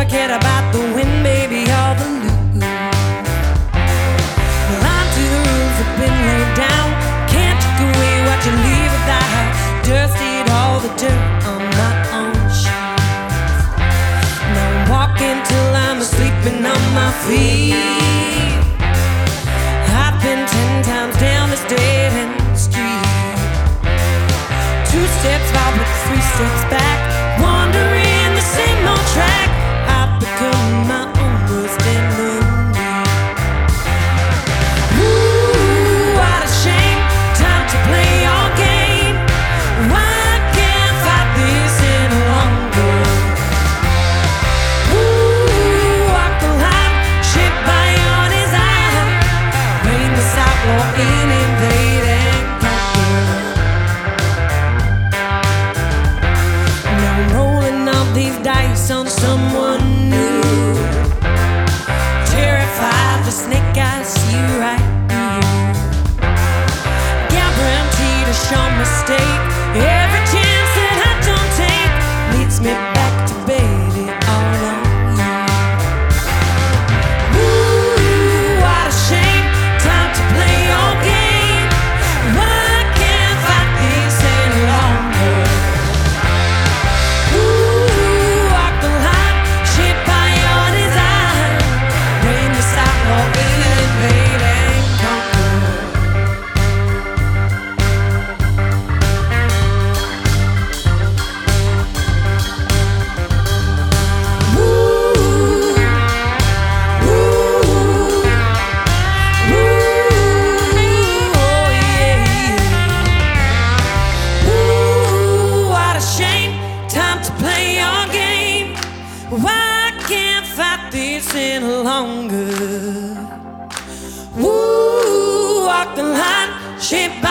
Never cared about the win, baby, or the lose. Well, I'm to the rules have been laid down. Can't take away what you leave without. Dusted all the dirt on my own shoes. Now I'm walking till I'm sleeping on my feet. I've been ten times down this dead end street. Two steps forward, three steps back. Dice on someone new. Terrified the snake I see right through. Guaranteed a sure mistake. Can't fight this any longer? Ooh, walk the line, shaped